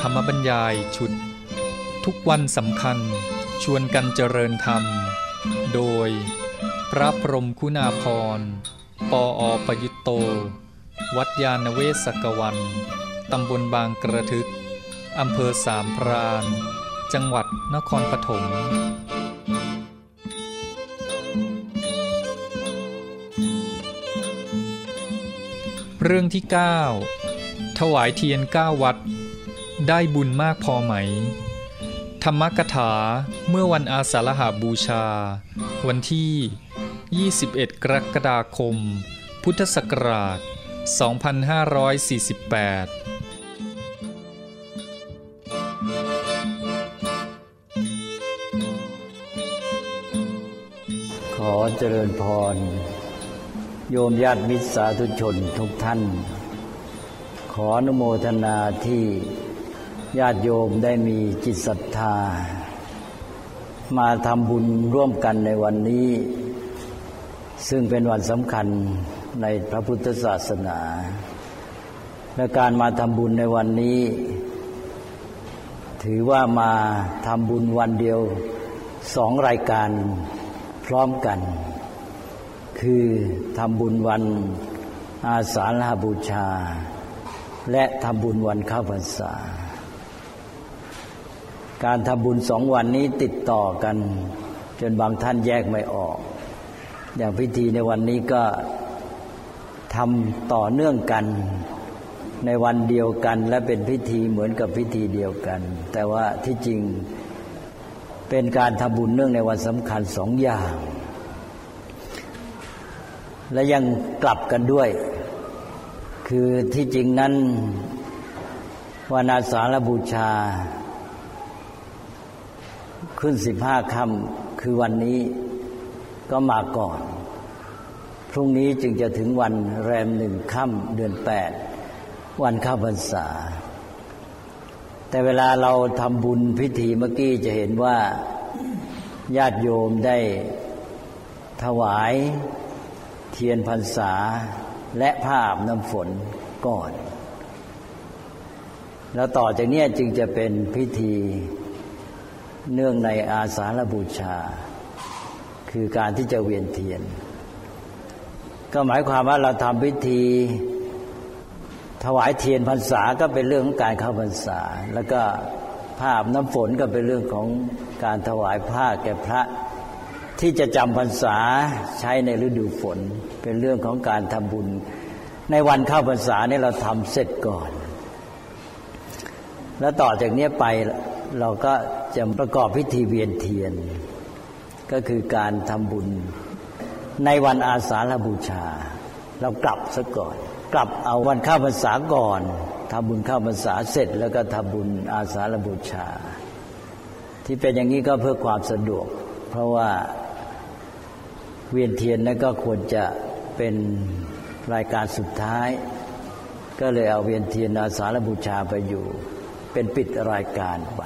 ธรรมบรรยายชุด ทุกวันสำคัญชวนกันเจริญธรรม โดย พระพรมคุณาพร ปออประยุตโต วัดยาณเวศกวัน ตำบลบางกระทึก อำเภอสามพราน จังหวัดนครปฐมเรื่องที่ 9 ถวายเทียน 9 วัด ได้บุญมากพอไหม ธรรมกถาเมื่อวันอาสาฬหาบูชา วันที่ 21 กรกฎาคม พุทธศักราช 2548ขอเจริญพร โยมญาติมิตรสาธุชนทุกท่าน ขออนุโมทนาที่ ญาติโยมได้มีจิตศรัทธา มาทำบุญร่วมกันในวันนี้ ซึ่งเป็นวันสำคัญในพระพุทธศาสนา และการมาทำบุญในวันนี้ ถือว่ามาทำบุญวันเดียวสองรายการพร้อมกัน คือทำบุญวันอาสาฬหบูชา และทำบุญวันเข้าพรรษา การทำบุญสองวันนี้ติดต่อกัน จนบางท่านแยกไม่ออก อย่างพิธีในวันนี้ก็ทำต่อเนื่องกันในวันเดียวกันและเป็นพิธีเหมือนกับพิธีเดียวกัน แต่ว่าที่จริงเป็นการทำบุญเนื่องในวันสำคัญสองอย่าง และยังกลับกันด้วย คือที่จริงนั้นวันอาสาฬบูชา ขึ้นสิบห้าค่ำคือวันนี้ก็มาก่อน พรุ่งนี้จึงจะถึงวันแรมหนึ่งค่ำเดือนแปดวันเข้าพรรษา แต่เวลาเราทำบุญพิธีเมื่อกี้จะเห็นว่าญาติโยมได้ถวายเทียนพรรษาและผ้าอาบน้ำฝนก่อน แล้วต่อจากนี้จึงจะเป็นพิธี เนื่องในอาสาฬบูชา คือการที่จะเวียนเทียน ก็หมายความว่าเราทำพิธี ถวายเทียนพรรษาก็เป็นเรื่องของการเข้าพรรษา แล้วก็ผ้าอาบน้ำฝนก็เป็นเรื่องของการถวายผ้าแก่พระที่จะจำพรรษาใช้ในฤดูฝน เป็นเรื่องของการทำบุญ ในวันเข้าพรรษาเนี่ยเราทำเสร็จก่อน แล้วต่อจากนี้ไป เราก็จะประกอบพิธีเวียนเทียน ก็คือการทำบุญ ในวันอาสาฬบูชา เรากลับซะก่อน กลับเอาวันข้าพรรษาก่อนทำบุญข้าพรรษาเสร็จ แล้วก็ทำบุญอาสาฬบูชา ที่เป็นอย่างนี้ก็เพื่อความสะดวก เพราะว่าเวียนเทียนนั้นก็ควรจะเป็นรายการสุดท้าย ก็เลยเอาเวียนเทียนอาสาฬบูชาไปอยู่ เป็นปิดรายการไป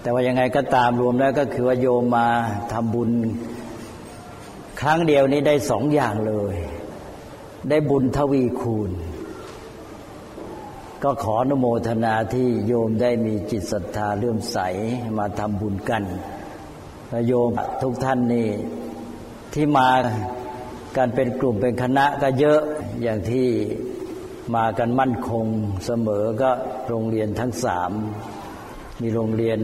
แต่ว่ายังไงก็ตามรวมแล้วก็คือว่าโยมมาทำบุญ ครั้งเดียวนี้ได้สองอย่างเลย ได้บุญทวีคูณ ก็ขออนุโมทนาที่โยมได้มีจิตศรัทธาเลื่อมใสมาทำบุญกันและโยมทุกท่านนี่ที่มากันเป็นกลุ่มเป็นคณะก็เยอะอย่างที่ มากันมั่นคงเสมอก็โรงเรียนทั้งสาม มีโรงเรียน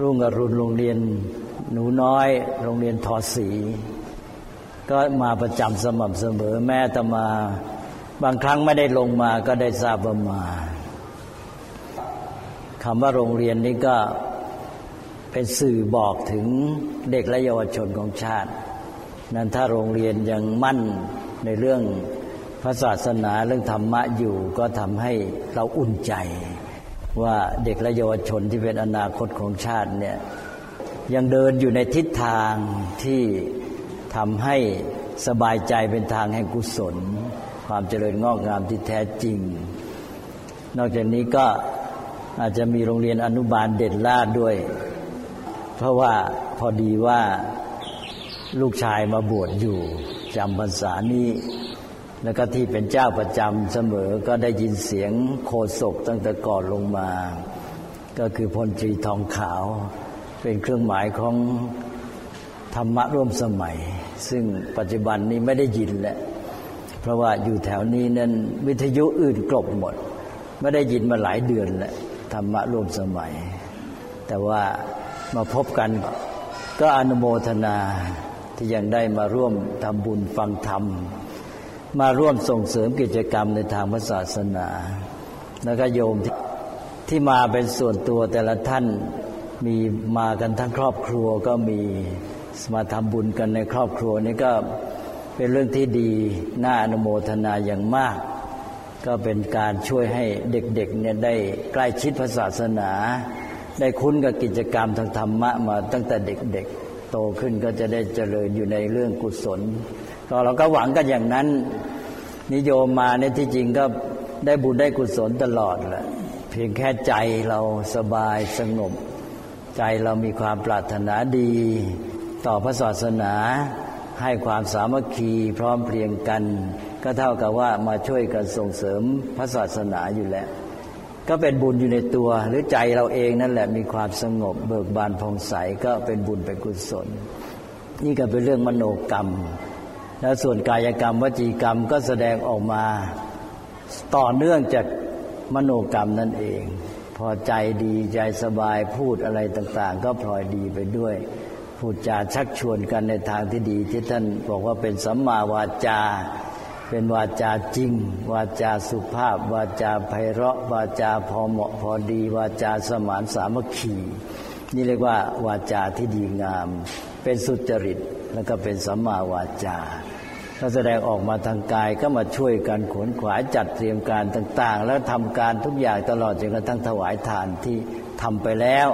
รุ่งอรุณโรงเรียนหนูน้อย โรงเรียนทอสี ก็มาประจำสม่ำเสมอแม่แต่มา บางครั้งไม่ได้ลงมาก็ได้ทราบว่ามาคำว่าโรงเรียนนี้ก็เป็นสื่อบอกถึงเด็กและเยาวชนของชาติ นั้นถ้าโรงเรียนยังมั่นในเรื่อง ระศาสนาเรื่องธรรมะอยู่ก็ทำให้เราอุ่นใจ ว่าเด็กและเยาวชนที่เป็นอนาคตของชาติเนี่ยยังเดินอยู่ในทิศทางที่ทำให้สบายใจเป็นทางแห่งกุศล ความเจริญงอกงามที่แท้จริง นอกจากนี้ก็อาจจะมีโรงเรียนอนุบาลเด่นลาดด้วย เพราะว่าพอดีว่าลูกชายมาบวชอยู่จำพรรษานี้ แล้วก็ที่เป็นเจ้าประจำเสมอก็ได้ยินเสียงโคศกตั้งแต่ก่อนลงมา ก็คือพลตรีทองขาว เป็นเครื่องหมายของธรรมะร่วมสมัย ซึ่งปัจจุบันนี้ไม่ได้ยินแหละเพราะว่าอยู่แถวนี้นั้นวิทยุอื่นกลบหมด ไม่ได้ยินมาหลายเดือนแล้วธรรมะร่วมสมัย แต่ว่ามาพบกันก็อนุโมทนาที่ยังได้มาร่วมทำบุญฟังธรรม มาร่วมส่งเสริมกิจกรรมในทางพระศาสนา แล้วก็โยมที่ที่มาเป็นส่วนตัวแต่ละท่านมีมากันทั้งครอบครัวก็มีมาทำบุญกันในครอบครัวนี่ก็เป็นเรื่องที่ดีน่าอนุโมทนาอย่างมาก ก็เป็นการช่วยให้เด็กๆเนี่ยได้ใกล้ชิดพระศาสนา ได้คุ้นกับกิจกรรมทางธรรมะมาตั้งแต่เด็กๆ โตขึ้นก็จะได้เจริญอยู่ในเรื่องกุศล ก็เราก็หวังกันอย่างนั้น นิยมมาเนี่ยที่จริงก็ได้บุญได้กุศลตลอดแหละเพียงแค่ใจเราสบายสงบ ใจเรามีความปรารถนาดี ต่อพระศาสนา ให้ความสามัคคีพร้อมเพรียงกัน ก็เท่ากับว่ามาช่วยกันส่งเสริมพระศาสนาอยู่แล้ว ก็เป็นบุญอยู่ในตัว หรือใจเราเองนั่นแหละมีความสงบ เบิกบานผ่องใสก็เป็นบุญเป็นกุศล นี่ก็เป็นเรื่องมโนกรรม แล้วส่วนกายกรรมวจีกรรมก็แสดงออกมาต่อเนื่องจากมโนกรรมนั่นเอง พอใจดีใจสบายพูดอะไรต่าง ๆ ก็พลอยดีไปด้วย พูดจาชักชวนกันในทางที่ดี ที่ท่านบอกว่าเป็นสัมมาวาจา เป็นวาจาจริง วาจาสุภาพ วาจาไพเราะ วาจาพอเหมาะพอดี วาจาสมานสามัคคีนี่เรียกว่าวาจาที่ดีงาม เป็นสุจริต แล้วก็เป็นสัมมาวาจาถ้าแสดงออกมาทางกายก็มาช่วยกันขนขวายจัดเตรียมการต่าง ๆ แล้วทำการทุกอย่างตลอดจนกระทั่งถวายทานที่ทำไปแล้ว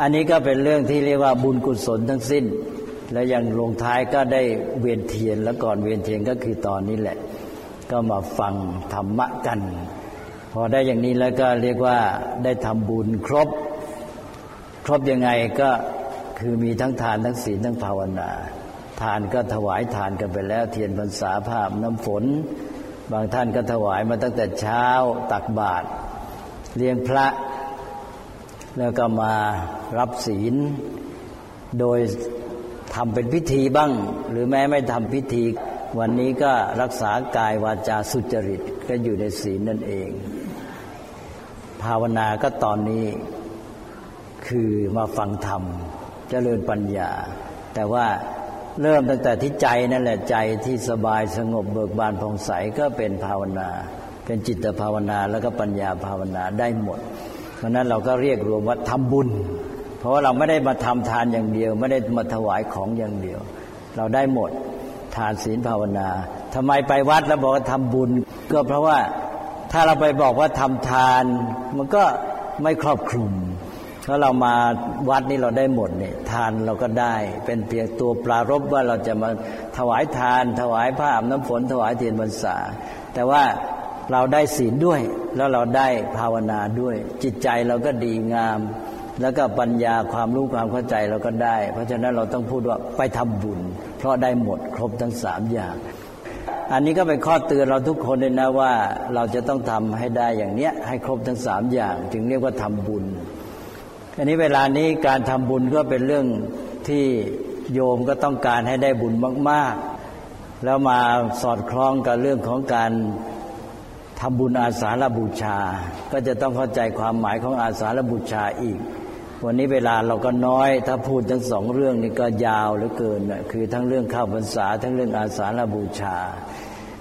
อันนี้ก็เป็นเรื่องที่เรียกว่าบุญกุศลทั้งสิ้น และยังลงท้ายก็ได้เวียนเทียนแล้วก่อนเวียนเทียนก็คือตอนนี้แหละ ก็มาฟังธรรมะกัน พอได้อย่างนี้แล้วก็เรียกว่าได้ทำบุญครบ ครบยังไงก็ คือมีทั้งทานทั้งศีลทั้งภาวนา ทานก็ถวายทานกันไปแล้ว เทียนพรรษาภาพน้ำฝน บางท่านก็ถวายมาตั้งแต่เช้าตักบาตรเลี้ยงพระ แล้วก็มารับศีล โดยทำเป็นพิธีบ้าง หรือแม้ไม่ทำพิธี วันนี้ก็รักษากายวาจาสุจริตก็อยู่ในศีลนั่นเอง ภาวนาก็ตอนนี้คือมาฟังธรรม เจริญปัญญา แต่ว่าเริ่มตั้งแต่ที่ใจนั่นแหละใจที่สบายสงบเบิกบานผ่องใสก็เป็นภาวนา เป็นจิตภาวนาแล้วก็ปัญญาภาวนาได้หมด เพราะนั้นเราก็เรียกรวมว่าทำบุญ เพราะว่าเราไม่ได้มาทำทานอย่างเดียว ไม่ได้มาถวายของอย่างเดียว เราได้หมดทานศีลภาวนาทำไมไปวัดแล้วบอกว่าทำบุญ ก็เพราะว่าถ้าเราไปบอกว่าทำทาน มันก็ไม่ครอบคลุม ถ้าเรามาวัดนี่เราได้หมดเนี่ยทานเราก็ได้ เป็นเพียงตัวปรารบว่าเราจะมาถวายทาน ถวายผ้าอาบน้ำฝนถวายเทียนบรรษา แต่ว่าเราได้ศีลด้วย แล้วเราได้ภาวนาด้วย จิตใจเราก็ดีงาม แล้วก็ปัญญาความรู้ความเข้าใจเราก็ได้ เพราะฉะนั้นเราต้องพูดว่าไปทำบุญ เพราะได้หมดครบทั้งสามอย่างอันนี้ก็เป็นข้อเตือนเราทุกคนเลยนะว่าเราจะต้องทำให้ได้อย่างเนี้ยให้ครบทั้งสามอย่าง จึงเรียกว่าทำบุญ อันนี้เวลานี้การทำบุญก็เป็นเรื่องที่โยมก็ต้องการให้ได้บุญมาก ๆ แล้วมาสอดคล้องกับเรื่องของการทำบุญอาสาฬบูชา ก็จะต้องเข้าใจความหมายของอาสาฬบูชาอีก วันนี้เวลาเราก็น้อย ถ้าพูดทั้งสองเรื่องนี้ก็ยาวเหลือเกินคือทั้งเรื่องข้าวพรรษา ทั้งเรื่องอาสาฬบูชา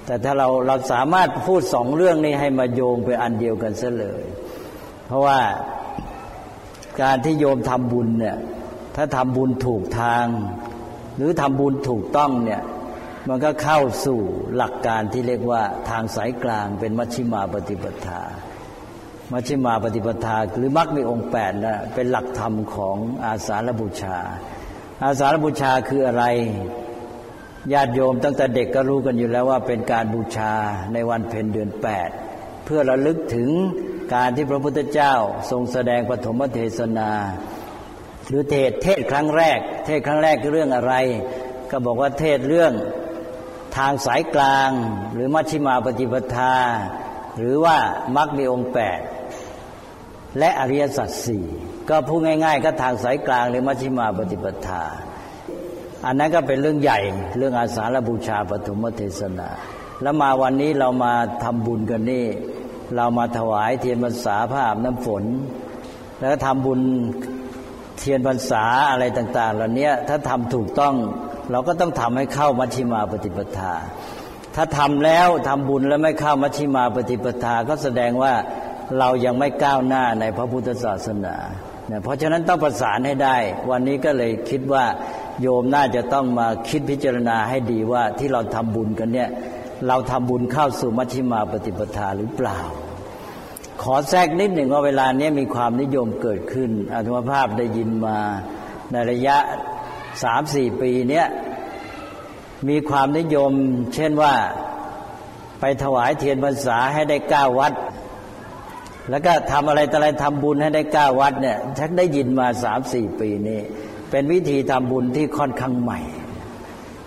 แต่ถ้าเราเราสามารถพูดสองเรื่องนี้ให้มาโยงไปอันเดียวกันซะเลย เพราะว่า การที่โยมทำบุญเนี่ย ถ้าทำบุญถูกทาง หรือทำบุญถูกต้องเนี่ย มันก็เข้าสู่หลักการที่เรียกว่าทางสายกลางเป็นมัชฌิมาปฏิปทา มัชฌิมาปฏิปทา หรือมรรคมีองค์แปดนะเป็นหลักธรรมของอาสาฬบูชา อาสาฬบูชาคืออะไรญาติโยมตั้งแต่เด็กก็รู้กันอยู่แล้วว่าเป็นการบูชาในวันเพ็ญเดือนแปดเพื่อระลึกถึง การที่พระพุทธเจ้าทรงแสดงปฐมเทศนา หรือเทศเทศครั้งแรก เทศครั้งแรกเรื่องอะไร ก็บอกว่าเทศเรื่องทางสายกลาง หรือมัชฌิมาปฏิปทา หรือว่ามรรคมีองค์แปดและอริยสัจสี่ก็พูดง่าย ๆ ก็ทางสายกลางหรือมัชฌิมาปฏิปทา อันนั้นก็เป็นเรื่องใหญ่เรื่องอาสาฬบูชาปฐมเทศนา แล้วมาวันนี้เรามาทำบุญกันนี่ เรามาถวายเทียนพรรษาผ้าอาบน้ำฝน แล้วก็ทำบุญเทียนพรรษาอะไรต่าง ๆ เหล่านี้ถ้าทำถูกต้อง เราก็ต้องทำให้เข้ามัชฌิมาปฏิปทา ถ้าทำแล้วทำบุญแล้วไม่เข้ามัชฌิมาปฏิปทา ก็แสดงว่าเรายังไม่ก้าวหน้าในพระพุทธศาสนาเพราะฉะนั้นต้องประสานให้ได้ วันนี้ก็เลยคิดว่าโยมน่าจะต้องมาคิดพิจารณาให้ดีว่าที่เราทำบุญกันเนี่ย เราทำบุญเข้าสู่มัชฌิมาปฏิปทาหรือเปล่า ขอแทรกนิดหนึ่งว่าเวลานี้มีความนิยมเกิดขึ้นอาตมภาพได้ยินมาในระยะสามสี่ปีเนี้ยมีความนิยม เช่นว่าไปถวายเทียนพรรษาให้ได้เก้าวัด แล้วก็ทำอะไรต่ออะไรทำบุญให้ได้เก้าวัดเนี่ยชักได้ยินมาสามสี่ปีนี้ เป็นวิธีทำบุญที่ค่อนข้างใหม่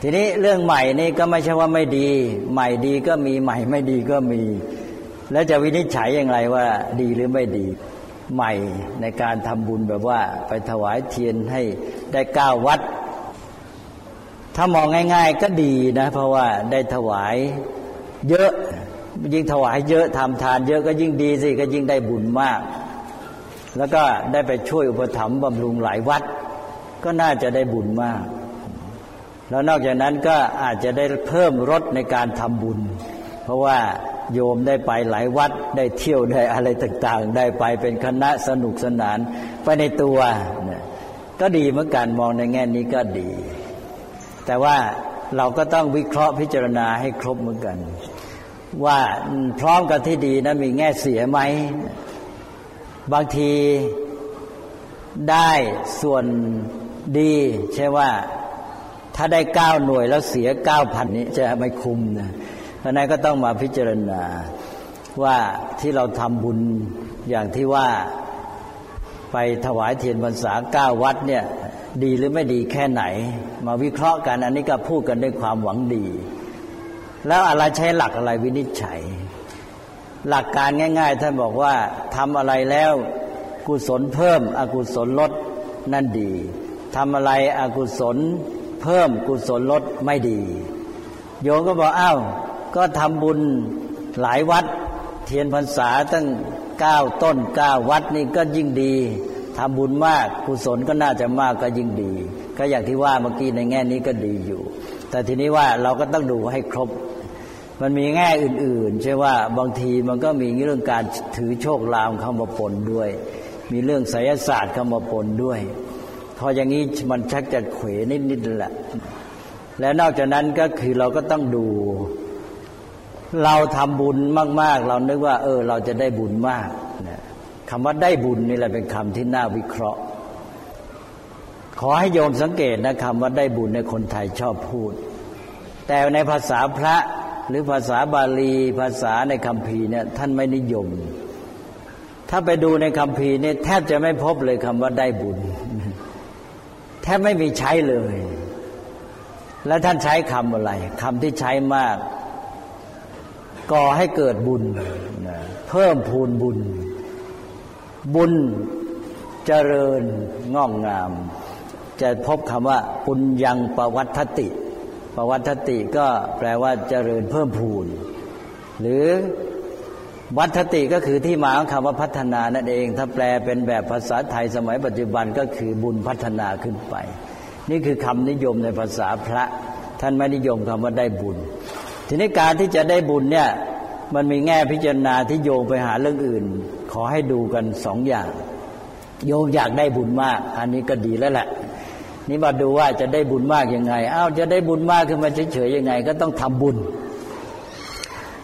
ทีนี้เรื่องใหม่นี่ก็ไม่ใช่ว่าไม่ดี ใหม่ดีก็มีใหม่ไม่ดีก็มี แล้วจะวินิจฉัยอย่างไรว่าดีหรือไม่ดี ใหม่ในการทำบุญแบบว่า ไปถวายเทียนให้ได้เก้าวัด ถ้ามองง่าย ๆ ก็ดีนะ เพราะว่าได้ถวายเยอะยิ่งถวายเยอะทำทาน เยอะก็ยิ่งดีสิก็ยิ่งได้บุญมาก แล้วก็ได้ไปช่วยอุปถัมภ์บำรุงหลายวัด ก็น่าจะได้บุญมาก แล้วนอกจากนั้นก็อาจจะได้เพิ่มรถในการทำบุญ เพราะว่าโยมได้ไปหลายวัดได้เที่ยวได้อะไรต่างๆ ได้ไปเป็นคณะสนุกสนานไปในตัวก็ดีเหมือนกันมองในแง่นี้ก็ดี แต่ว่าเราก็ต้องวิเคราะห์พิจารณาให้ครบเหมือนกัน ว่าพร้อมกันที่ดีนะมีแง่เสียไหม บางทีได้ส่วนดี ใช่ว่า ถ้าได้เก้าหน่วยแล้วเสียเก้าพันนี้จะไม่คุ้มนะเพราะนั้นก็ต้องมาพิจารณาว่าที่เราทำบุญอย่างที่ว่าไปถวายเทียนพรรษาเก้าวัดเนี่ยดีหรือไม่ดีแค่ไหน มาวิเคราะห์กันอันนี้ก็พูดกันด้วยความหวังดี แล้วอะไรใช้หลักอะไรวินิจฉัย หลักการง่าย ๆ ท่านบอกว่าทำอะไรแล้วกุศลเพิ่ม อกุศลลดนั่นดีทำอะไรอกุศล เพิ่มกุศลลดไม่ดี โยมก็บอกอ้าวก็ทำบุญหลายวัด เทียนพรรษาตั้งเก้าต้นเก้าวัดนี่ก็ยิ่งดีทำบุญมากกุศลก็น่าจะมากก็ยิ่งดี ก็อย่างที่ว่าเมื่อกี้ในแง่นี้ก็ดีอยู่ แต่ทีนี้ว่าเราก็ต้องดูให้ครบ มันมีแง่อื่น ๆ ใช่ว่าบางทีมันก็มีเรื่องการถือโชคลามเข้ามาปนด้วย มีเรื่องไสยศาสตร์เข้ามาปนด้วย พออย่างนี้มันชักจะเขวนิดๆแหละ และนอกจากนั้นก็คือเราก็ต้องดู เราทำบุญมาก ๆ เรานึกว่า เออ เราจะได้บุญมากนะคำว่าได้บุญนี่แหละเป็นคำที่น่าวิเคราะห์ ขอให้โยมสังเกตนะคำว่าได้บุญในคนไทยชอบพูด แต่ในภาษาพระหรือภาษาบาลีภาษาในคำพีเนี่ยท่านไม่นิยม ถ้าไปดูในคำพีเนี่ยแทบจะไม่พบเลยคำว่าได้บุญ แทบไม่มีใช้เลย แล้วท่านใช้คำอะไรคำที่ใช้มากก่อให้เกิดบุญเพิ่มพูนบุญ บุญเจริญงอกงาม จะพบคำว่า ปุญญังประวัตติประวัตติก็แปลว่าเจริญเพิ่มพูน หรือ วัฒติก็คือที่มาของคำว่าพัฒนานั่นเอง ถ้าแปลเป็นแบบภาษาไทยสมัยปัจจุบันก็คือบุญพัฒนาขึ้นไป นี่คือคำนิยมในภาษาพระ ท่านไม่นิยมคำว่าได้บุญ ทีนี้การที่จะได้บุญเนี่ยมันมีแง่พิจารณาที่โยงไปหาเรื่องอื่น ขอให้ดูกันสองอย่าง โยมอยากได้บุญมาก อันนี้ก็ดีแล้วแหละนี่มาดูว่าจะได้บุญมากยังไงอ้าวจะได้บุญมากขึ้นมาเฉยๆยังไง ก็ต้องทำบุญ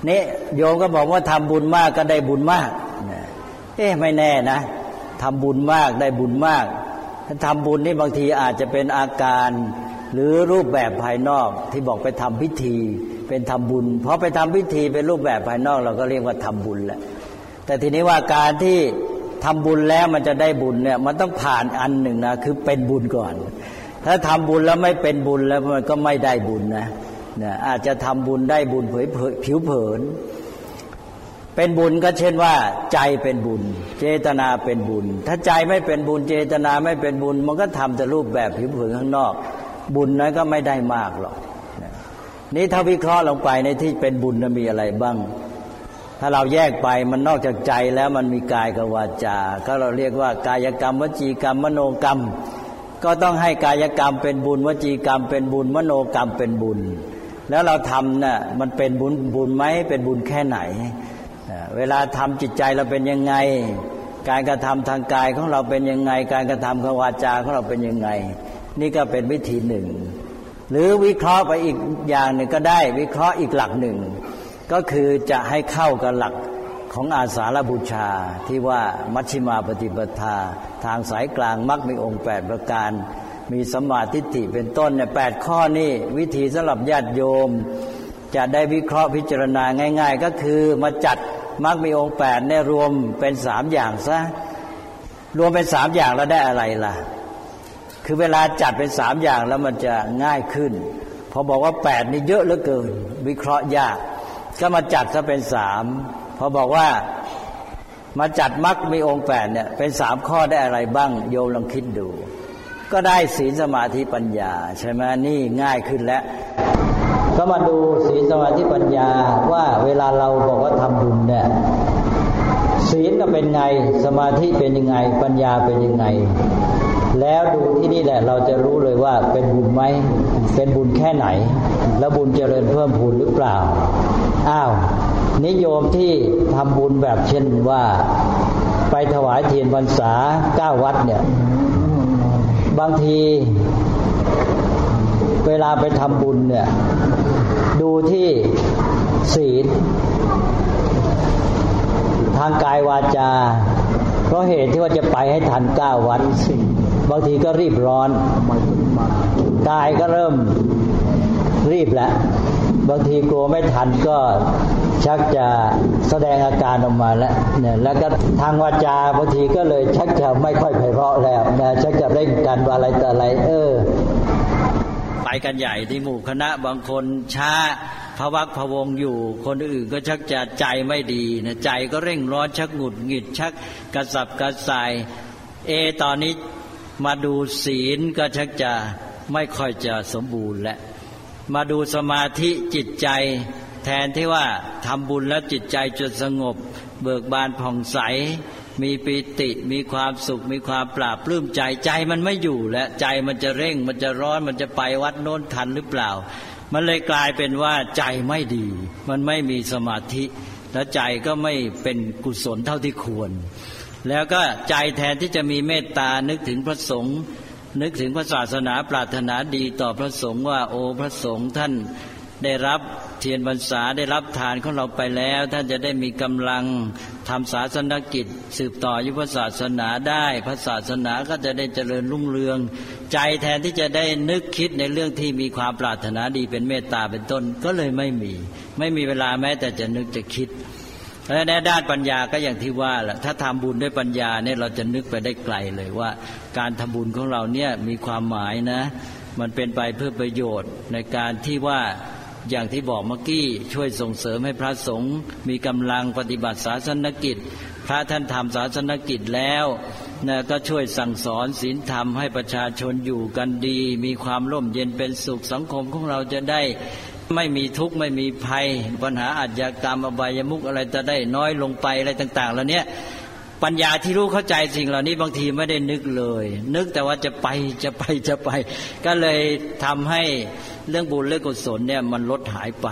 นี่โยมก็บอกว่าทำบุญมากก็ได้บุญมากเอ๊ะไม่แน่นะทำบุญมากได้บุญมากถ้าทำบุญนี่บางทีอาจจะเป็นอาการหรือรูปแบบภายนอกที่บอกไปทำพิธี เป็นทำบุญพอไปทำพิธีเป็นรูปแบบภายนอก เราก็เรียกว่าทำบุญแหละแต่ทีนี้ว่าการที่ทำบุญแล้วมันจะได้บุญเนี่ยมันต้องผ่านอันหนึ่งนะคือเป็นบุญก่อน ถ้าทำบุญแล้วไม่เป็นบุญแล้วมันก็ไม่ได้บุญนะ นะอาจจะทำบุญได้บุญเผยผิวเผิน เป็นบุญก็เช่นว่า ใจเป็นบุญ เจตนาเป็นบุญ ถ้าใจไม่เป็นบุญ เจตนาไม่เป็นบุญ มันก็ทำแต่รูปแบบผิวเผินข้างนอก บุญนั้นก็ไม่ได้มากหรอกนี่ถ้าวิเคราะห์ลงไปในที่เป็นบุญมีอะไรบ้าง ถ้าเราแยกไปมันนอกจากใจแล้วมันมีกายกับวาจา ก็เราเรียกว่ากายกรรม วจีกรรม มโนกรรม ก็ต้องให้กายกรรมเป็นบุญ วจีกรรมเป็นบุญ มโนกรรมเป็นบุญ แล้วเราทำนะ่ะมันเป็นบุญบุญไหมเป็นบุญแค่ไหน เวลาทำจิตใจเราเป็นยังไง การกระทำทางกายของเราเป็นยังไง การกระทำของวาจาของเราเป็นยังไง นี่ก็เป็นวิธีหนึ่ง หรือวิเคราะห์ไปอีกอย่างหนึ่งก็ได้ วิเคราะห์อีกหลักหนึ่ง ก็คือจะให้เข้ากับหลักของอาสาฬบูชาที่ว่ามัชฌิมาปฏิปทา ทางสายกลางมักมีองค์แปดประการ มีสมาธิิเป็นต้นเนี่ยแปดข้อนี่วิธีสำหรับญาติโยม จะได้วิเคราะห์พิจารณาง่าย ๆ ก็คือมาจัดมักมีองค์แปดเนี่ยรวมเป็นสามอย่างซะรวมเป็นสามอย่างแล้วได้อะไรล่ะ คือเวลาจัดเป็นสามอย่างแล้วมันจะง่ายขึ้นพอบอกว่าแปดนี่เยอะเหลือเกิน วิเคราะห์ยาก ก็มาจัดซะเป็นสามพอบอกว่ามาจัดมักมีองค์แปดเนี่ยเป็นสามข้อได้อะไรบ้าง โยมลองคิดดู ก็ได้ศีลสมาธิปัญญา ใช่ไหมนี่ง่ายขึ้นแล้ว ก็มาดูศีลสมาธิปัญญาว่าเวลาเราบอกว่าทำบุญเนี่ยศีลก็เป็นไงสมาธิเป็นยังไง ปัญญาเป็นยังไง แล้วดูที่นี่แหละเราจะรู้เลยว่าเป็นบุญไหมเป็นบุญแค่ไหน แล้วบุญเจริญเพิ่มพูนหรือเปล่าอ้าวนิยมที่ทำบุญแบบเช่นว่า ไปถวายเทียนพรรษาเก้าวัดเนี่ย บางที เวลาไปทำบุญเนี่ย ดูที่ศีลทางกายวาจา เพราะเหตุที่ว่าจะไปให้ทันเก้าวัดบางทีก็รีบร้อน กายก็เริ่มรีบแล้ว บางทีกลัวไม่ทันก็ชักจะแสดงอาการออกมาแล้วเนี่ยแล้วก็ทางวาจาบางทีก็เลยชักจะไม่ค่อยไพเราะแล้วนะชักจะเร่งกันอะไรแต่อะไร เออ ไปกันใหญ่ที่หมู่คณะบางคนช้าพวักพวงอยู่ คนอื่นก็ชักจะใจไม่ดีนะใจก็เร่งร้อนชักหงุดหงิดชักกระสับกระส่าย เอ ตอนนี้มาดูศีลก็ชักจะไม่ค่อยจะสมบูรณ์และ มาดูสมาธิจิตใจ แทนที่ว่าทำบุญแล้วจิตใจจะสงบ เบิกบานผ่องใส มีปิติมีความสุข มีความปราบปลื้มใจใจมันไม่อยู่และใจมันจะเร่งมันจะร้อนมันจะไปวัดโน้นทันหรือเปล่า มันเลยกลายเป็นว่าใจไม่ดี มันไม่มีสมาธิ แล้วใจก็ไม่เป็นกุศลเท่าที่ควร แล้วก็ใจแทนที่จะมีเมตตานึกถึงพระสงฆ์ นึกถึงพระศาสนาปรารถนาดีต่อพระสงฆ์ว่า โอ้พระสงฆ์ท่านได้รับเทียนบรรษาได้รับทานของเราไปแล้ว ท่านจะได้มีกำลังทำศาสนกิจ สืบต่อยุพศาสนาได้พระศาสนาก็จะได้เจริญรุ่งเรือง ใจแทนที่จะได้นึกคิดในเรื่องที่มีความปรารถนาดีเป็นเมตตาเป็นต้นก็เลยไม่มี ไม่มีเวลาแม้แต่จะนึกจะคิด และในด้านปัญญาก็อย่างที่ว่าแหละถ้าทำบุญด้วยปัญญาเนี่ยเราจะนึกไปได้ไกลเลยว่า การทำบุญของเราเนี่ยมีความหมายนะ มันเป็นไปเพื่อประโยชน์ในการที่ว่าอย่างที่บอกเมื่อกี้ช่วยส่งเสริมให้พระสงฆ์มีกำลังปฏิบัติศาสนกิจ พระท่านทำศาสนกิจแล้วนะก็ช่วยสั่งสอนศีลธรรมให้ประชาชนอยู่กันดี มีความร่มเย็นเป็นสุขสังคมของเราจะได้ ไม่มีทุกข์ไม่มีภัย ปัญหาอาชญากรรมอบายมุกอะไรจะได้น้อยลงไปอะไรต่างๆแล้วเนี้ยปัญญาที่รู้เข้าใจสิ่งเหล่านี้บางทีไม่ได้นึกเลย นึกแต่ว่าจะไปจะไปจะไป ก็เลยทำให้เรื่องบุญเรื่องกุศลเนี่ยมันลดหายไป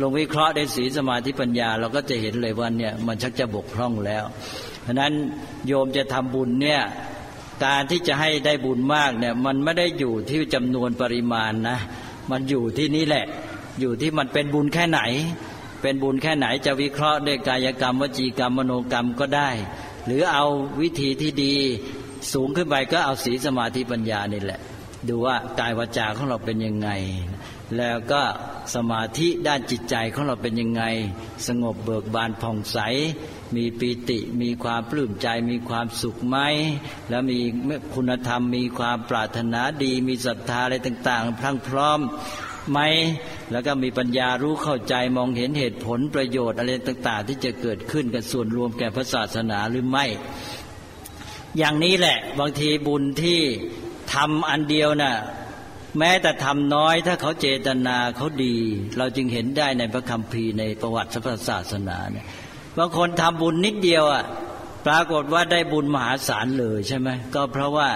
ลงวิเคราะห์ในสีสมาธิปัญญา เราก็จะเห็นเลยว่าเนี่ยมันชักจะบกพร่องแล้ว เพราะนั้นโยมจะทำบุญเนี่ยการที่จะให้ได้บุญมากเนี่ยมันไม่ได้อยู่ที่จำนวนปริมาณนะ มันอยู่ที่นี่แหละ อยู่ที่มันเป็นบุญแค่ไหน เป็นบุญแค่ไหนจะวิเคราะห์ด้วยกายกรรมวจีกรรมมโนกรรมก็ได้ หรือเอาวิธีที่ดีสูงขึ้นไปก็เอาสีสมาธิปัญญานี่แหละ ดูว่ากายวาจาของเราเป็นยังไง แล้วก็สมาธิด้านจิตใจของเราเป็นยังไง สงบเบิกบานผ่องใส มีปีติมีความปลื้มใจมีความสุขไหมแล้วมีคุณธรรมมีความปรารถนาดี มีศรัทธาอะไรต่าง ๆ พรั่งพร้อม ไหมแล้วก็มีปัญญารู้เข้าใจมองเห็นเหตุผลประโยชน์อะไรต่าง ๆ ที่จะเกิดขึ้นกับส่วนรวมแก่พระศาสนาหรือไม่ อย่างนี้แหละ บางทีบุญที่ทำอันเดียวนะ่ะแม้แต่ทำน้อยถ้าเขาเจตนาเขาดี เราจึงเห็นได้ในพระคัมภีร์ในประวัติพระศาสนาเนี่ยบางคนทำบุญนิดเดียวอะปรากฏว่าได้บุญมหาศาลเลยใช่ไหมก็เพราะว่า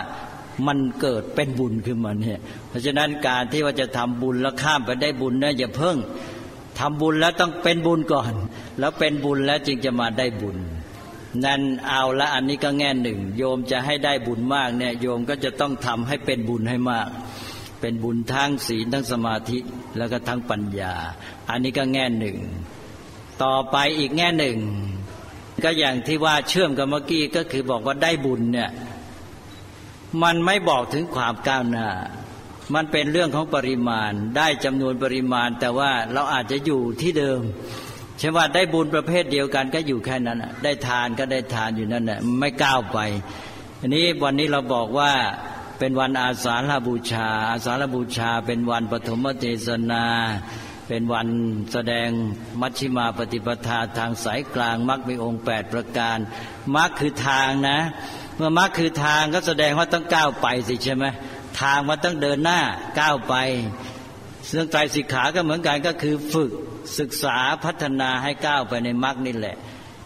มันเกิดเป็นบุญขึ้นมาเนี่ย เพราะฉะนั้นการที่ว่าจะทำบุญแล้วข้ามไปได้บุญเนี่ยอย่าเพิ่งทำบุญแล้วต้องเป็นบุญก่อน แล้วเป็นบุญแล้วจึงจะมาได้บุญ นั่นเอาละอันนี้ก็แง่หนึ่ง โยมจะให้ได้บุญมากเนี่ยโยมก็จะต้องทำให้เป็นบุญให้มาก เป็นบุญทั้งศีลทั้งสมาธิแล้วก็ทั้งปัญญา อันนี้ก็แง่หนึ่ง ต่อไปอีกแง่หนึ่ง ก็อย่างที่ว่าเชื่อมกับเมื่อกี้ก็คือบอกว่าได้บุญเนี่ย มันไม่บอกถึงความก้าวหน้า มันเป็นเรื่องของปริมาณ ได้จำนวนปริมาณ แต่ว่าเราอาจจะอยู่ที่เดิมใช่ว่าได้บุญประเภทเดียวกันก็อยู่แค่นั้นได้ทานก็ได้ทานอยู่นั่นแหละไม่ก้าวไปอันนี้วันนี้เราบอกว่าเป็นวันอาสาฬบูชา อาสาฬบูชา เป็นวันปฐมเทศนา เป็นวันแสดงมัชชิมาปฏิปทาทางสายกลางมักมีองค์แปดประการมักคือทางนะ เมื่อมรรคคือทางก็แสดงว่าต้องก้าวไปสิใช่ไหมทางมันต้องเดินหน้าก้าวไปเรื่องใจสิกขาก็เหมือนกันก็คือฝึกศึกษาพัฒนาให้ก้าวไปในมรรคนี่แหละ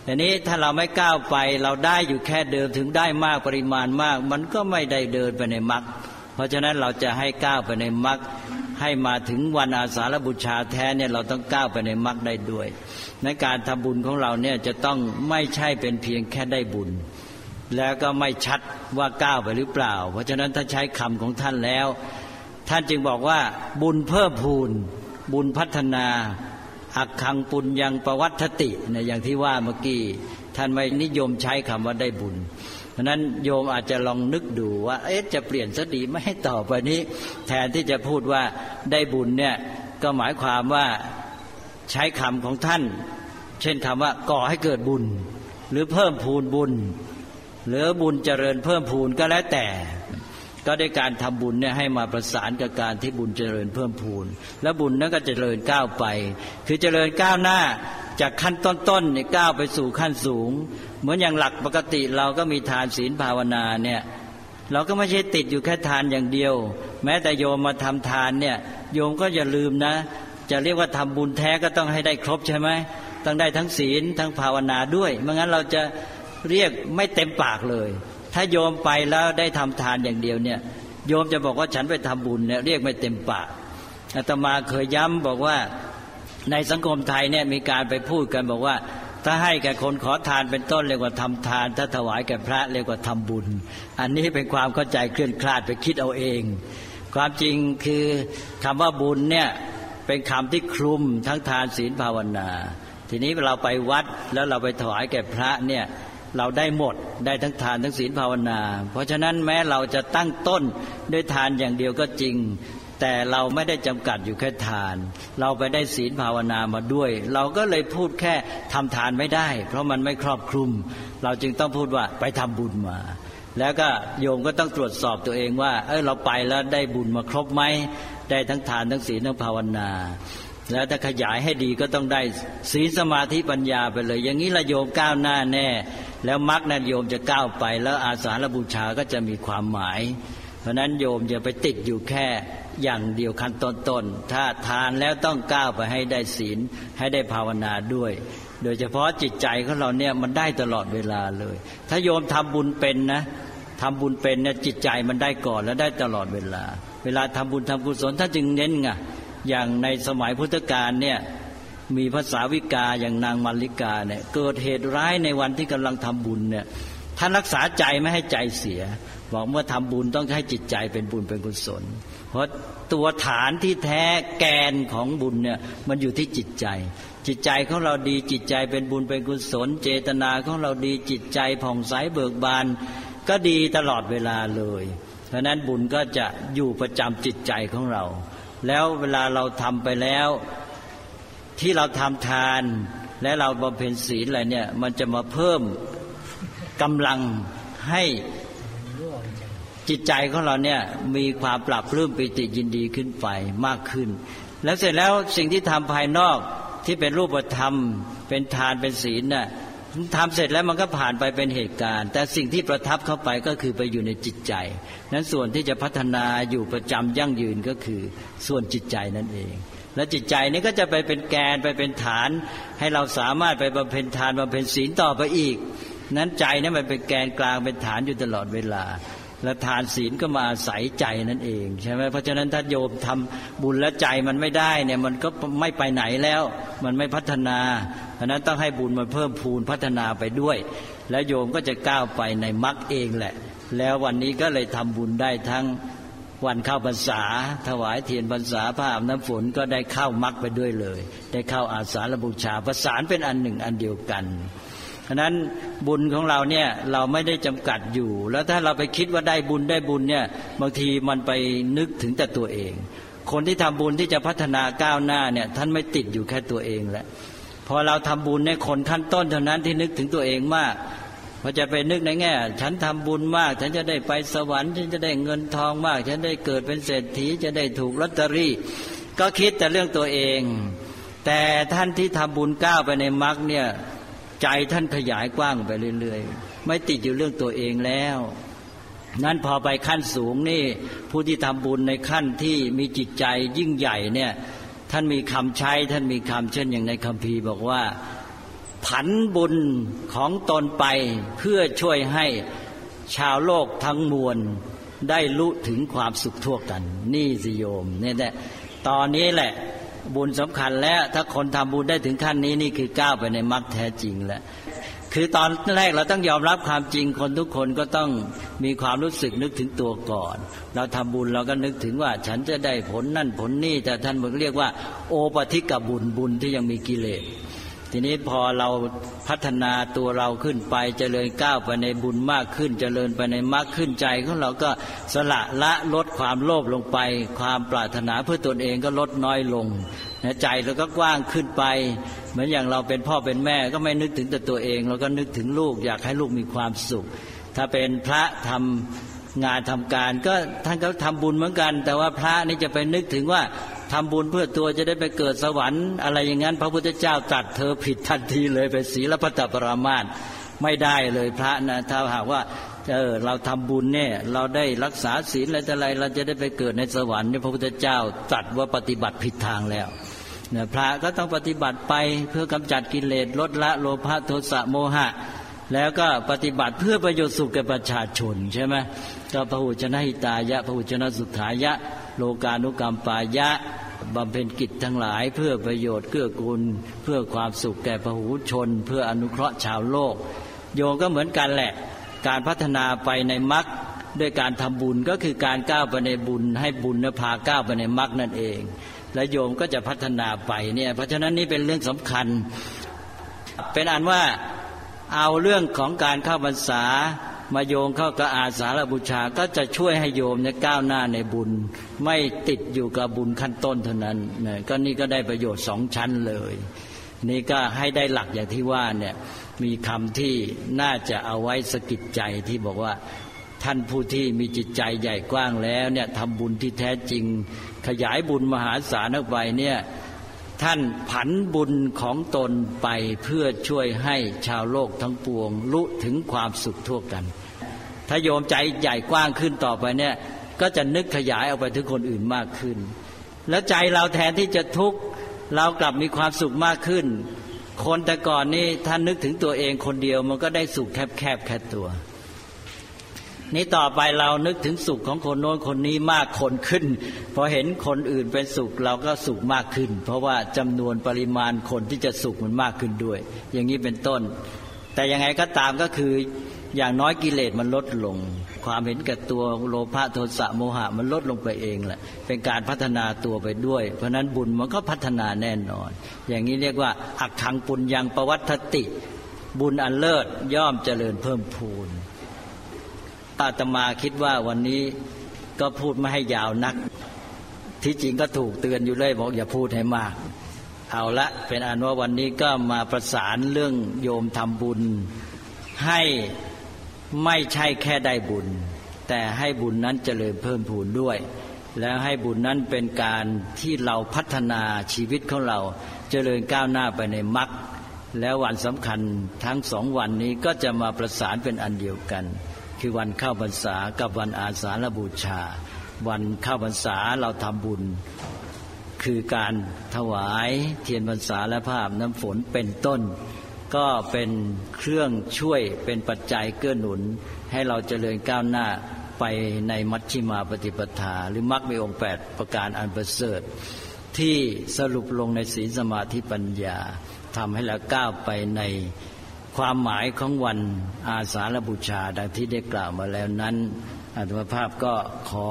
ทีนี้ถ้าเราไม่ก้าวไปเราได้อยู่แค่เดิมถึงได้มากปริมาณมาก มันก็ไม่ได้เดินไปในมรรคเพราะฉะนั้นเราจะให้ก้าวไปในมรรคให้มาถึงวันอาสาฬบูชาแท้เนี่ยเราต้องก้าวไปในมรรคได้ด้วยในการทำบุญของเราเนี่ยจะต้องไม่ใช่เป็นเพียงแค่ได้บุญ แล้วก็ไม่ชัดว่าก้าวไปหรือเปล่า เพราะฉะนั้นถ้าใช้คำของท่านแล้ว ท่านจึงบอกว่าบุญเพิ่มพูน บุญพัฒนาอักขังปุญยังประวัติติเนี่ยอย่างที่ว่าเมื่อกี้ท่านไม่นิยมใช้คำว่าได้บุญเพราะนั้นโยมอาจจะลองนึกดูว่า เอ๊ะจะเปลี่ยนสดีไม่ให้ต่อไปนี้ แทนที่จะพูดว่าได้บุญเนี่ยก็หมายความว่าใช้คำของท่าน เช่นคำว่าก่อให้เกิดบุญ หรือเพิ่มพูนบุญ หรือบุญเจริญเพิ่มพูนก็แล้วแต่ ก็ได้การทำบุญเนี่ยให้มาประสานกับการที่บุญเจริญเพิ่มพูน แล้วบุญนั้นก็เจริญก้าวไป คือเจริญก้าวหน้าจากขั้นต้นๆเนี่ยก้าวไปสู่ขั้นสูง เหมือนอย่างหลักปกติเราก็มีทานศีลภาวนาเนี่ยเราก็ไม่ใช่ติดอยู่แค่ทานอย่างเดียว แม้แต่โยมมาทำทานเนี่ยโยมก็อย่าลืมนะ จะเรียกว่าทำบุญแท้ก็ต้องให้ได้ครบใช่ไหมต้องได้ทั้งศีลทั้งภาวนาด้วยไม่งั้นเราจะ เรียกไม่เต็มปากเลย ถ้าโยมไปแล้วได้ทำทานอย่างเดียวเนี่ย โยมจะบอกว่าฉันไปทำบุญเนี่ยเรียกไม่เต็มปากอาตมาเคยย้ำบอกว่าในสังคมไทยเนี่ยมีการไปพูดกันบอกว่า ถ้าให้แก่คนขอทานเป็นต้นเรียกว่าทำทาน ถ้าถวายแก่พระเรียกว่าทำบุญ อันนี้เป็นความเข้าใจเคลื่อนคลาดไปคิดเอาเอง ความจริงคือคำว่าบุญเนี่ยเป็นคำที่คลุมทั้งทานศีลภาวนา ทีนี้เราไปวัดแล้วเราไปถวายแก่พระเนี่ย เราได้หมดได้ทั้งทานทั้งศีลภาวนา เพราะฉะนั้นแม้เราจะตั้งต้นด้วยทานอย่างเดียวก็จริง แต่เราไม่ได้จำกัดอยู่แค่ทาน เราไปได้ศีลภาวนามาด้วย เราก็เลยพูดแค่ทำทานไม่ได้ เพราะมันไม่ครอบคลุม เราจึงต้องพูดว่าไปทำบุญมา แล้วก็โยมก็ต้องตรวจสอบตัวเองว่า เออเราไปแล้วได้บุญมาครบไหมได้ทั้งทานทั้งศีลทั้งภาวนาแล้วถ้าขยายให้ดีก็ต้องได้ศีลสมาธิปัญญาไปเลย อย่างนี้ละโยมก้าวหน้าแน่ แล้วมรรคนั้นโยมจะก้าวไป แล้วอาสาฬบูชาก็จะมีความหมาย เพราะนั้นโยมอย่าไปติดอยู่แค่อย่างเดียวขั้นต้นๆถ้าทานแล้วต้องก้าวไปให้ได้ศีลให้ได้ภาวนาด้วย โดยเฉพาะจิตใจของเราเนี่ยมันได้ตลอดเวลาเลย ถ้าโยมทำบุญเป็นนะทำบุญเป็นเนี่ยจิตใจมันได้ก่อนแล้วได้ตลอดเวลา เวลาทำบุญทำกุศลถ้าจึงเน้นไงอย่างในสมัยพุทธกาลเนี่ย มีภาษาวิกาอย่างนางมาริกาเนี่ยเกิดเหตุร้ายในวันที่กำลังทำบุญเนี่ยท่านรักษาใจไม่ให้ใจเสีย บอกเมื่อทำบุญต้องให้จิตใจเป็นบุญเป็นกุศล เพราะตัวฐานที่แท้แกนของบุญเนี่ยมันอยู่ที่จิตใจ จิตใจของเราดีจิตใจเป็นบุญเป็นกุศล เจตนาของเราดีจิตใจผ่องใสเบิกบาน ก็ดีตลอดเวลาเลย เพราะนั้นบุญก็จะอยู่ประจำจิตใจของเรา แล้วเวลาเราทำไปแล้ว ที่เราทำทาน และเราบำเพ็ญศีลอะไรเนี่ย มันจะมาเพิ่มกำลังให้จิตใจของเราเนี่ยมีความปรับปลื้มปิติยินดีขึ้นไปมากขึ้น แล้วเสร็จแล้วสิ่งที่ทำภายนอกที่เป็นรูปธรรม เป็นทานเป็นศีลน่ะทำเสร็จแล้วมันก็ผ่านไปเป็นเหตุการณ์ แต่สิ่งที่ประทับเข้าไปก็คือไปอยู่ในจิตใจ นั้นส่วนที่จะพัฒนาอยู่ประจำยั่งยืนก็คือส่วนจิตใจนั่นเอง และจิตใจนี้ก็จะไปเป็นแกนไปเป็นฐาน ให้เราสามารถไปบำเพ็ญทานบำเพ็ญศีลต่อไปอีก นั้นใจนั้นมันเป็นแกนกลางเป็นฐานอยู่ตลอดเวลา และทานศีลก็มาอาศัยใจนั่นเองใช่ไหมเพราะฉะนั้นถ้าโยมทำบุญและใจมันไม่ได้เนี่ยมันก็ไม่ไปไหนแล้ว มันไม่พัฒนาเพราะนั้นต้องให้บุญมันเพิ่มพูนพัฒนาไปด้วย แล้วโยมก็จะก้าวไปในมรรคเองแหละ แล้ววันนี้ก็เลยทำบุญได้ทั้ง วันเข้าพรรษา ถวายเทียนพรรษาผ้าอาบน้ำฝนก็ได้เข้ามรรคไปด้วยเลย ได้เข้าอาสาฬบูชาประสานเป็นอันหนึ่งอันเดียวกันฉะนั้นบุญของเราเนี่ยเราไม่ได้จำกัดอยู่ แล้วถ้าเราไปคิดว่าได้บุญได้บุญเนี่ยบางทีมันไปนึกถึงแต่ตัวเอง คนที่ทำบุญที่จะพัฒนาก้าวหน้าเนี่ยท่านไม่ติดอยู่แค่ตัวเองแล้วพอเราทำบุญในคนขั้นต้นเท่านั้นที่นึกถึงตัวเองมาก พอจะไปนึกในแง่ ฉันทำบุญมาก ฉันจะได้ไปสวรรค์ฉันจะได้เงินทองมาก ฉันได้เกิดเป็นเศรษฐีจะได้ถูกลอตเตอรี่ ก็คิดแต่เรื่องตัวเอง แต่ท่านที่ทำบุญก้าวไปในมรรคเนี่ยใจท่านขยายกว้างไปเรื่อยๆ ไม่ติดอยู่เรื่องตัวเองแล้ว นั้นพอไปขั้นสูงนี่ ผู้ที่ทำบุญในขั้นที่มีจิตใจยิ่งใหญ่เนี่ยท่านมีคำใช้ท่านมีคำเช่นอย่างในคัมภีร์บอกว่า ผันบุญของตนไปเพื่อช่วยให้ชาวโลกทั้งมวลได้รู้ถึงความสุขทั่วกัน นี่สิโยมเนี่ยแหละตอนนี้แหละ บุญสำคัญแล้ว ถ้าคนทำบุญได้ถึงขั้นนี้นี่คือก้าวไปในมรรคแท้จริงแล้วคือตอนแรกเราต้องยอมรับความจริงคนทุกคนก็ต้องมีความรู้สึกนึกถึงตัวก่อน เราทำบุญเราก็นึกถึงว่า ฉันจะได้ผลนั่นผลนี่แต่ท่านบอกเรียกว่า โอปทิกบุญบุญที่ยังมีกิเลส ทีนี้พอเราพัฒนาตัวเราขึ้นไปจเจริญก้าวไปในบุญมากขึ้นจเจริญไปในมรรคขึ้นใจของเราก็สละละลดความโลภลงไป ความปรารถนาเพื่อตนเองก็ลดน้อยลงใจเราก็กว้างขึ้นไป เหมือนอย่างเราเป็นพ่อเป็นแม่ก็ไม่นึกถึงแต่ตัวเอง เราก็นึกถึงลูกอยากให้ลูกมีความสุข ถ้าเป็นพระทำงานทำการก็ท่านก็ทำบุญเหมือนกัน แต่ว่าพระนี่จะไปนึกถึงว่า ทำบุญเพื่อตัวจะได้ไปเกิดสวรรค์อะไรอย่างนั้น พระพุทธเจ้าตัดเธอผิดทันทีเลยไปศีลพัตปรามาสไม่ได้เลยพระนะถ้าหากว่าเออเราทำบุญเนี่ยเราได้รักษาศีลอะไรแต่อะไรเราจะได้ไปเกิดในสวรรค์เนี่ยพระพุทธเจ้าตัดว่าปฏิบัติผิดทางแล้วเนี่ยพระก็ต้องปฏิบัติไปเพื่อกำจัดกิเลสลดละโลภะโทสะโมหะ แล้วก็ปฏิบัติเพื่อประโยชน์สุขแก่ประชาชนใช่ไหมก็พระหุชนะหิตายะพระหุชนะสุขายะ โลกานุกรรมปายะบำเพ็ญกิจทั้งหลายเพื่อประโยชน์เกื้อกูล เพื่อความสุขแก่พหูชน เพื่ออนุเคราะห์ชาวโลก โยก็เหมือนกันแหละ การพัฒนาไปในมรรคด้วยการทำบุญก็คือการก้าวไปในบุญ ให้บุญนพาก้าวไปในมรรคนั่นเอง และโยมก็จะพัฒนาไปเนี่ยเพราะฉะนั้นนี่เป็นเรื่องสำคัญ เป็นอันว่าเอาเรื่องของการเข้าพรรษา มาโยงเข้ากับอาสาฬบูชาก็จะช่วยให้โยมเนี่ยก้าวหน้าในบุญ ไม่ติดอยู่กับบุญขั้นต้นเท่านั้นนะก็นี่ก็ได้ประโยชน์สองชั้นเลย นี่ก็ให้ได้หลักอย่างที่ว่าเนี่ยมีคำที่น่าจะเอาไว้สกิดใจที่บอกว่าท่านผู้ที่มีจิตใจใหญ่กว้างแล้วเนี่ยทำบุญที่แท้จริง ขยายบุญมหาศาลออกไปเนี่ย ท่านผันบุญของตนไปเพื่อช่วยให้ชาวโลกทั้งปวงรู้ถึงความสุขทั่วกัน ถ้าโยมใจใหญ่กว้างขึ้นต่อไปเนี่ย ก็จะนึกขยายออกไปถึงคนอื่นมากขึ้น แล้วใจเราแทนที่จะทุกข์เรากลับมีความสุขมากขึ้น คนแต่ก่อนนี่ท่านนึกถึงตัวเองคนเดียวมันก็ได้สุขแคบแคบแค่ตัว นี้ต่อไปเรานึกถึงสุขของคนโน้นคนนี้มากคนขึ้น พอเห็นคนอื่นเป็นสุขเราก็สุขมากขึ้น เพราะว่าจำนวนปริมาณคนที่จะสุขมันมากขึ้นด้วย อย่างนี้เป็นต้น แต่ยังไงก็ตามก็คืออย่างน้อยกิเลสมันลดลง ความเห็นแก่ตัวโลภะโทสะโมหะมันลดลงไปเองแหละเป็นการพัฒนาตัวไปด้วย เพราะนั้นบุญมันก็พัฒนาแน่นอน อย่างนี้เรียกว่าอักขังปุญญังประวัตติ บุญอันเลิศย่อมเจริญเพิ่มพูน อาตมาคิดว่าวันนี้ก็พูดไม่ให้ยาวนัก ที่จริงก็ถูกเตือนอยู่เลยบอกอย่าพูดให้มาก เอาละเป็นอันว่าวันนี้ก็มาประสานเรื่องโยมทำบุญ ให้ไม่ใช่แค่ได้บุญ แต่ให้บุญนั้นเจริญเพิ่มพูนด้วย แล้วให้บุญนั้นเป็นการที่เราพัฒนาชีวิตของเราเจริญก้าวหน้าไปในมรรคแล้ววันสำคัญทั้งสองวันนี้ก็จะมาประสานเป็นอันเดียวกัน คือวันเข้าพรรษากับวันอาสาฬบูชา วันเข้าพรรษาเราทำบุญ คือการถวายเทียนพรรษาและภาพน้ำฝนเป็นต้น ก็เป็นเครื่องช่วยเป็นปัจจัยเกื้อหนุน ให้เราเจริญก้าวหน้าไปในมัชชิมาปฏิปทา หรือมรรคมีองค์แปดประการอันประเสริฐที่สรุปลงในศีลสมาธิปัญญาทำให้เราก้าวไปใน ความหมายของวันอาสาฬบูชาดังที่ได้กล่าวมาแล้วนั้นอัตมภาพก็ขอ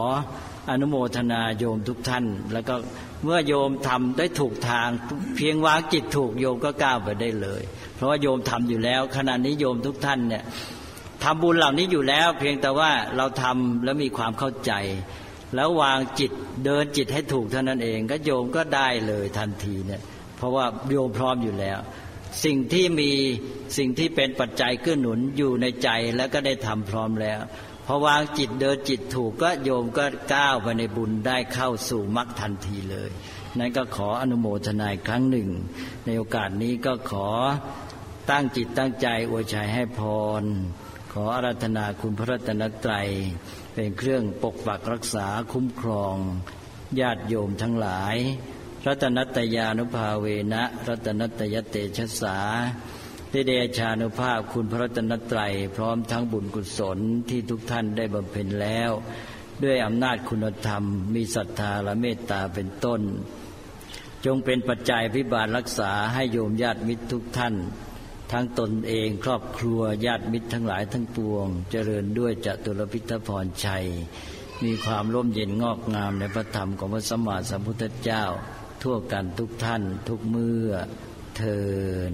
อนุโมทนาโยมทุกท่าน แล้วก็เมื่อโยมทำได้ถูกทาง เพียงวางจิตถูกโยมก็ก้าวไปได้เลย เพราะว่าโยมทำอยู่แล้ว ขณะนี้โยมทุกท่านเนี่ยทำบุญเหล่านี้อยู่แล้ว เพียงแต่ว่าเราทำแล้วมีความเข้าใจ แล้ววางจิตเดินจิตให้ถูกเท่านั้นเอง ก็โยมก็ได้เลยทันทีเนี่ยเพราะว่าโยมพร้อมอยู่แล้ว สิ่งที่มีสิ่งที่เป็นปัจจัยเกื้อหนุนอยู่ในใจแล้วก็ได้ทำพร้อมแล้วพอวางจิตเดินจิตถูกก็โยมก็ก้าวไปในบุญได้เข้าสู่มรรคทันทีเลย นั้นก็ขออนุโมทนาครั้งหนึ่ง ในโอกาสนี้ก็ขอตั้งจิตตั้งใจอวยชัยให้พร ขออารัธนาคุณพระรัตนตรัย เป็นเครื่องปกปักรักษาคุ้มครอง ญาติโยมทั้งหลาย รัตนัตยานุภาเวนะ รัตนัตยเตชะสาได้เดชานุภาพคุณพระรัตนตรัย พร้อมทั้งบุญกุศลที่ทุกท่านได้บำเพ็ญแล้ว ด้วยอำนาจคุณธรรม มีศรัทธาและเมตตาเป็นต้น จงเป็นปัจจัยพิบาลรักษาให้โยมญาติมิตรทุกท่าน ทั้งตนเองครอบครัวญาติมิตรทั้งหลายทั้งปวง เจริญด้วยจตุรพิทพรชัย มีความร่มเย็นงอกงามในพระธรรมของพระสัมมาสัมพุทธเจ้า ทั่วกันทุกท่านทุกเมื่อเทิน